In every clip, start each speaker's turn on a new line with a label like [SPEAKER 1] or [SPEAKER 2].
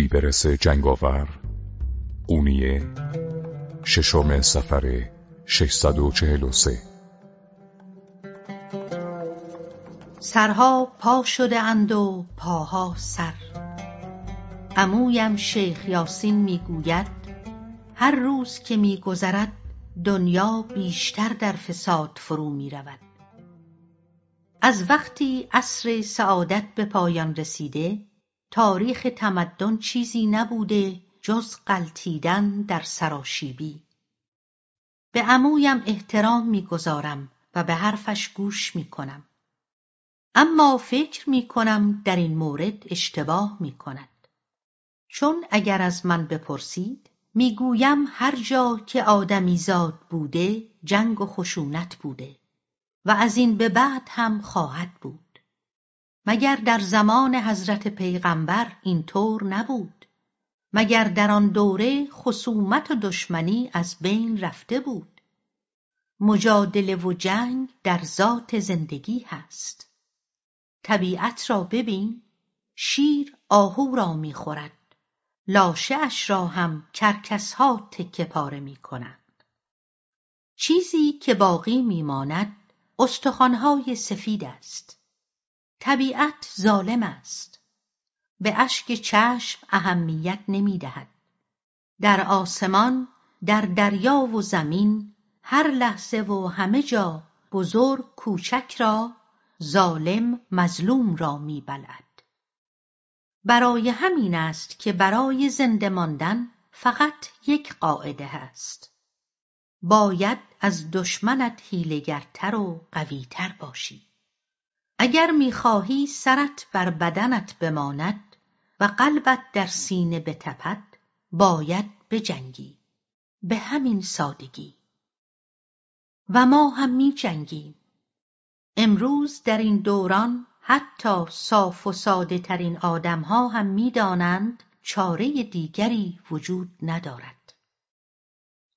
[SPEAKER 1] بیبرس جنگاور. قونیه ششم سفر 643
[SPEAKER 2] سرها پا شده اند و پاها سر. عمویم شیخ یاسین می‌گوید هر روز که میگذرد دنیا بیشتر در فساد فرو می‌رود. از وقتی عصر سعادت به پایان رسیده تاریخ تمدن چیزی نبوده جز غلتیدن در سراشیبی. به عمویم احترام می‌گذارم و به حرفش گوش می‌کنم. اما فکر می‌کنم در این مورد اشتباه می‌کند. چون اگر از من بپرسید می‌گویم هر جا که آدمیزاد بوده جنگ و خشونت بوده و از این به بعد هم خواهد بود. مگر در زمان حضرت پیغمبر اینطور نبود؟ مگر در آن دوره خصومت و دشمنی از بین رفته بود؟ مجادله و جنگ در ذات زندگی هست. طبیعت را ببین شیر آهو را می‌خورد. لاشه اش را هم کرکسها تکه پاره می‌کنند چیزی که باقی میماند استخوانهای سفید است. طبیعت ظالم است. به اشک چشم اهمیت نمی‌دهد. در آسمان در دریا و زمین هر لحظه و همه جا بزرگ کوچک را ظالم مظلوم را میبلعد. برای همین است که برای زنده ماندن فقط یک قاعده هست. باید از دشمنت حیلهگرتر و قویتر باشی. اگر می‌خواهی سرت بر بدنت بماند و قلبت در سینه بتپد باید بجنگی. به همین سادگی. و ما هم میجنگیم. امروز در این دوران حتی صاف و ساده ترین آدمها هم می‌دانند چاره دیگری وجود ندارد.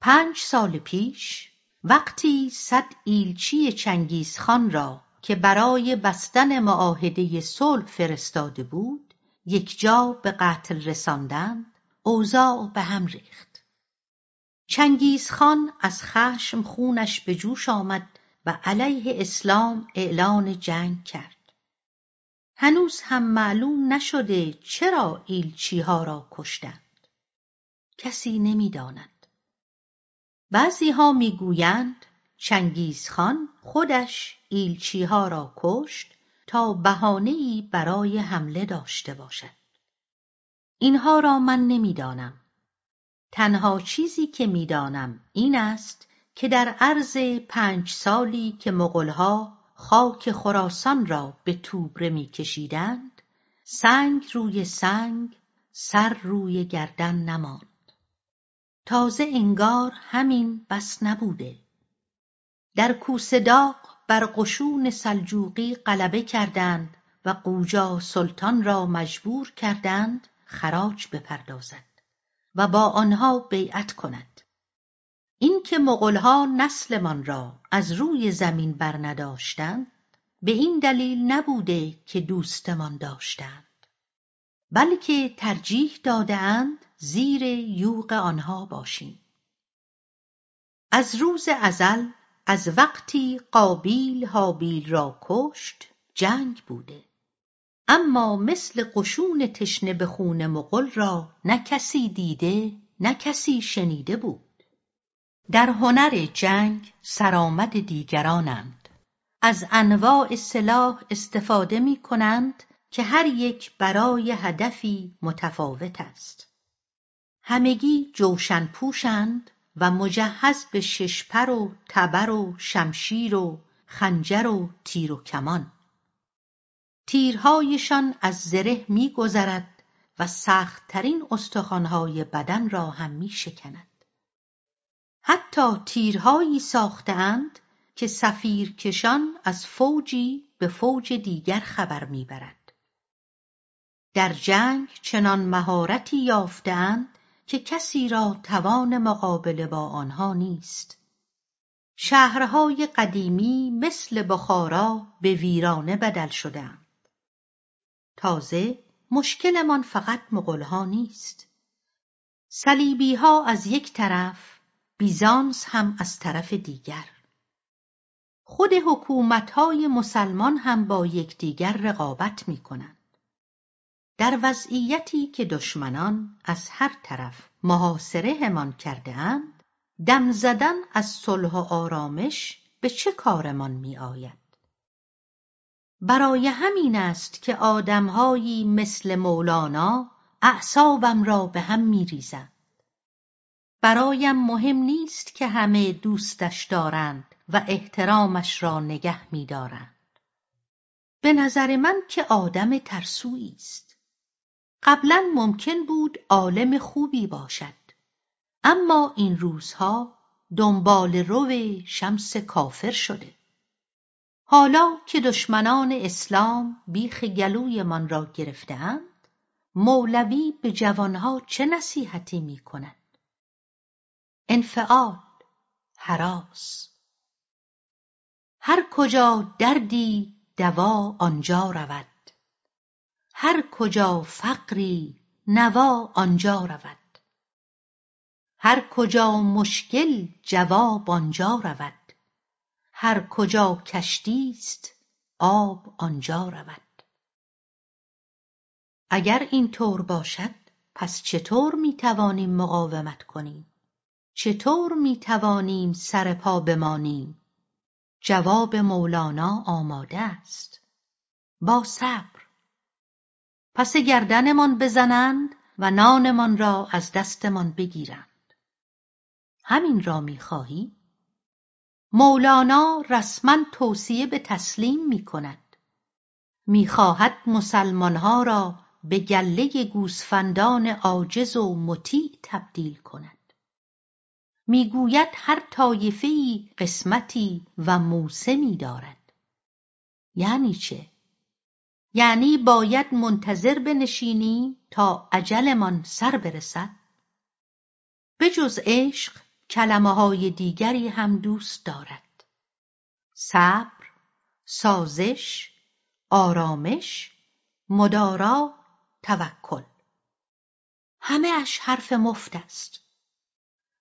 [SPEAKER 2] پنج سال پیش وقتی صد ایلچی چنگیزخان را که برای بستن معاهده صلح فرستاده بود یکجا به قتل رساندند اوضاع به هم ریخت. چنگیزخان از خشم خونش به جوش آمد و علیه اسلام اعلان جنگ کرد. هنوز هم معلوم نشده چرا ایلچیها را کشتند. کسی نمی‌داند. بعضیها می‌گویند چنگیزخان خودش ایلچیها را کشت تا بهانهای برای حمله داشته باشد. اینها را من نمی‌دانم. تنها چیزی که می‌دانم این است که در عرض پنج سالی که مغلها خاک خراسان را به توبره میکشیدند سنگ روی سنگ سر روی گردن نماند. تازه انگار همین بس نبوده. در کوسه داغ بر قشون سلجوقی غلبه کردند و قوجا سلطان را مجبور کردند خراج بپردازد و با آنها بیعت کند. اینکه مغلها نسلمان را از روی زمین برنداشتند به این دلیل نبوده که دوستمان داشتند بلکه ترجیح دادهاند زیر یوغ آنها باشیم. از روز ازل از وقتی قابیل هابیل را کشت جنگ بوده. اما مثل قشون تشنه به خون مغل را نه کسی دیده نه کسی شنیده بود. در هنر جنگ سرآمد دیگرانند. از انواع سلاح استفاده می‌کنند که هر یک برای هدفی متفاوت است. همگی جوشن پوشند و مجهز به ششپر و تبر و شمشیر و خنجر و تیر و کمان. تیرهایشان از زره میگذرد و سختترین استخوانهای بدن را هم میشکند. حتی تیرهایی ساختهاند که سفیرکشان از فوجی به فوج دیگر خبر می‌برد. در جنگ چنان مهارتی یافتهاند که کسی را توان مقابله با آنها نیست. شهرهای قدیمی مثل بخارا به ویرانه بدل شدهاند. تازه مشکلمان فقط مغلها نیست. صلیبیها از یک طرف بیزانس هم از طرف دیگر. خود حکومتهای مسلمان هم با یکدیگر رقابت می‌کنند. در وضعیتی که دشمنان از هر طرف محاصره همان کرده اند دم زدن از صلح و آرامش به چه کارمان می آید؟ برای همین است که آدمهایی مثل مولانا اعصابم را به هم می ریزند. برایم مهم نیست که همه دوستش دارند و احترامش را نگه می دارند. به نظر من که آدم ترسویی است. قبلا ممکن بود عالم خوبی باشد. اما این روزها دنبال رو شمس کافر شده. حالا که دشمنان اسلام بیخ گلویمان را گرفتهاند مولوی به جوانها چه نصیحتی می کند؟ انفعال حراس هر کجا دردی دوا آنجا رود هر کجا فقری نوا آنجا رود. هر کجا مشکل جواب آنجا رود. هر کجا کشتی است آب آنجا رود. اگر این طور باشد پس چطور می توانیم مقاومت کنیم؟ چطور می توانیم سر پا بمانیم؟ جواب مولانا آماده است. با صبر. پس گردنمان بزنند و نانمان را از دستمان بگیرند همین را می‌خواهی مولانا رسما توصیه به تسلیم می کند. می خواهد مسلمانها را به گله گوسفندان عاجز و مطیع تبدیل کند. می‌گوید هر طایفهای قسمتی و موسمی دارد. یعنی چه؟ یعنی باید منتظر بنشینیم تا عجلمان سر برسد؟ به جز عشق کلمه های دیگری هم دوست دارد. صبر سازش آرامش مدارا توکل. همه اش حرف مفت است.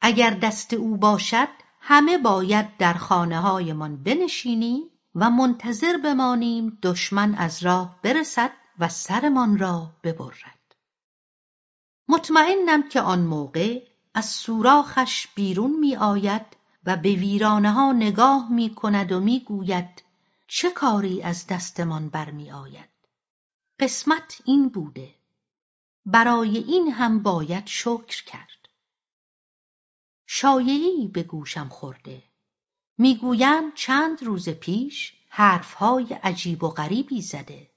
[SPEAKER 2] اگر دست او باشد همه باید در خانه هایمان بنشینیم و منتظر بمانیم دشمن از راه برسد و سرمان را ببرد. مطمئنم که آن موقع از سوراخش بیرون می آید و به ویرانه ها نگاه می کند و می گوید چه کاری از دستمان برمی آید. قسمت این بوده. برای این هم باید شکر کرد. شایعی به گوشم خورده. می‌گویند چند روز پیش حرفهای عجیب و غریبی زده.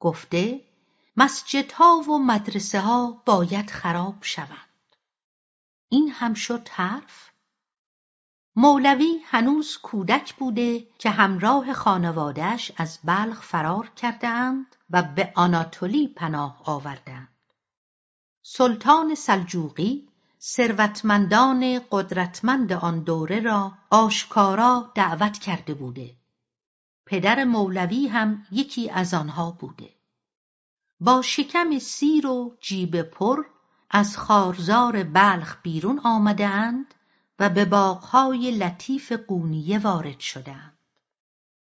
[SPEAKER 2] گفته مسجدها و مدرسه ها باید خراب شوند. این هم شد حرف؟ مولوی هنوز کودک بوده که همراه خانوادهش از بلخ فرار کردهاند و به آناتولی پناه آوردند سلطان سلجوقی ثروتمندان قدرتمند آن دوره را آشکارا دعوت کرده بوده. پدر مولوی هم یکی از آنها بوده. با شکم سیر و جیب پر از خارزار بلخ بیرون آمدهاند و به باغهای لطیف قونیه وارد شدهاند.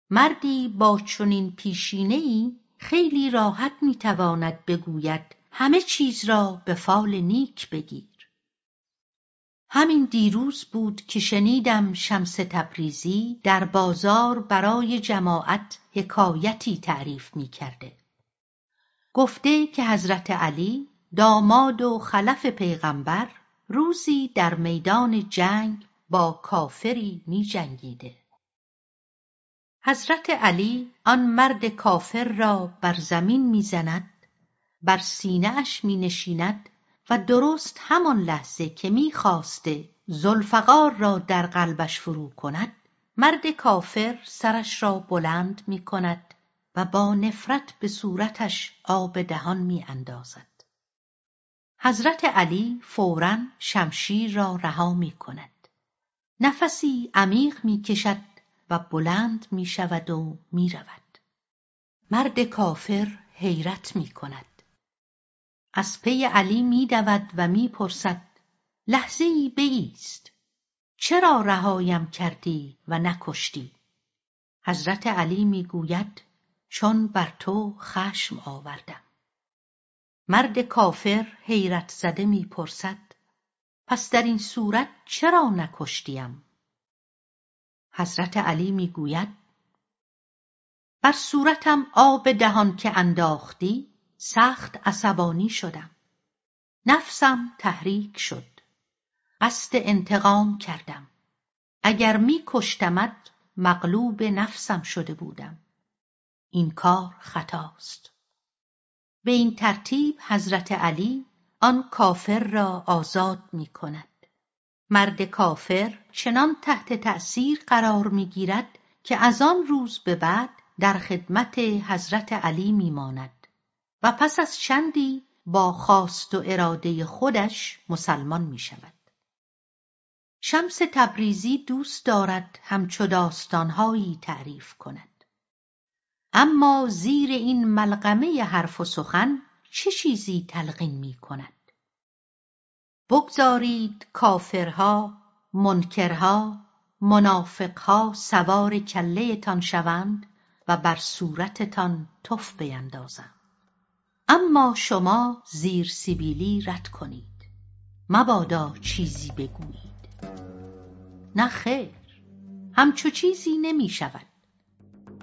[SPEAKER 2] مردی با چنین پیشینهای خیلی راحت می‌تواند بگوید همه چیز را به فال نیک بگیر. همین دیروز بود که شنیدم شمس تبریزی در بازار برای جماعت حکایتی تعریف می‌کرده گفته که حضرت علی داماد و خلف پیغمبر روزی در میدان جنگ با کافری می جنگیده. حضرت علی آن مرد کافر را بر زمین می‌زند بر سینه اش می نشیند و درست همان لحظه که می‌خواسته زلفقار را در قلبش فرو کند مرد کافر سرش را بلند می کند و با نفرت به صورتش آب دهان می اندازد. حضرت علی فورا شمشیر را رها می کند. نفسی عمیق می کشد و بلند می شود و می رود. مرد کافر حیرت می کند. از پی علی می دود و می پرسد لحظه ای بیست چرا رهایم کردی و نکشتی؟ حضرت علی می‌گوید چون بر تو خشم آوردم. مرد کافر حیرت زده می‌پرسد پس در این صورت چرا نکشتیم؟ حضرت علی می‌گوید بر صورتم آب دهان که انداختی سخت عصبانی شدم. نفسم تحریک شد. قصد انتقام کردم. اگر می کشتمت مغلوب نفسم شده بودم. این کار خطاست. به این ترتیب حضرت علی آن کافر را آزاد می کند مرد کافر چنان تحت تأثیر قرار می گیرد که از آن روز به بعد در خدمت حضرت علی می ماند و پس از چندی با خواست و اراده خودش مسلمان می شود. شمس تبریزی دوست دارد همچو داستانهایی تعریف کند. اما زیر این ملغمه حرف و سخن چه چیزی تلقین می کند؟ بگذارید کافرها منکرها منافقها سوار تان شوند و بر صورتتان تف بیندازند. اما شما زیر سیبیلی رد کنید. مبادا چیزی بگویید. نه خیر همچو چیزی نمی شود.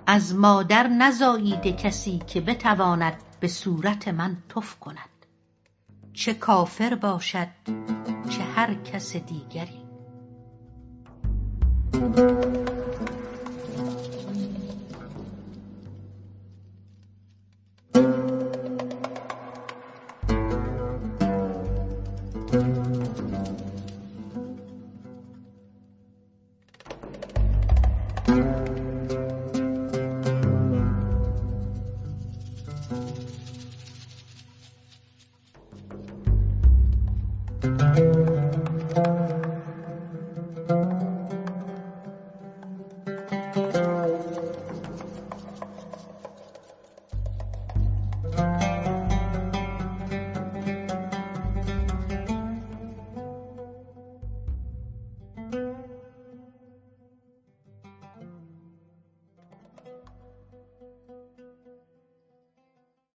[SPEAKER 2] از مادر نزاییده کسی که بتواند به صورت من تف کند. چه کافر باشد چه هر کس دیگری.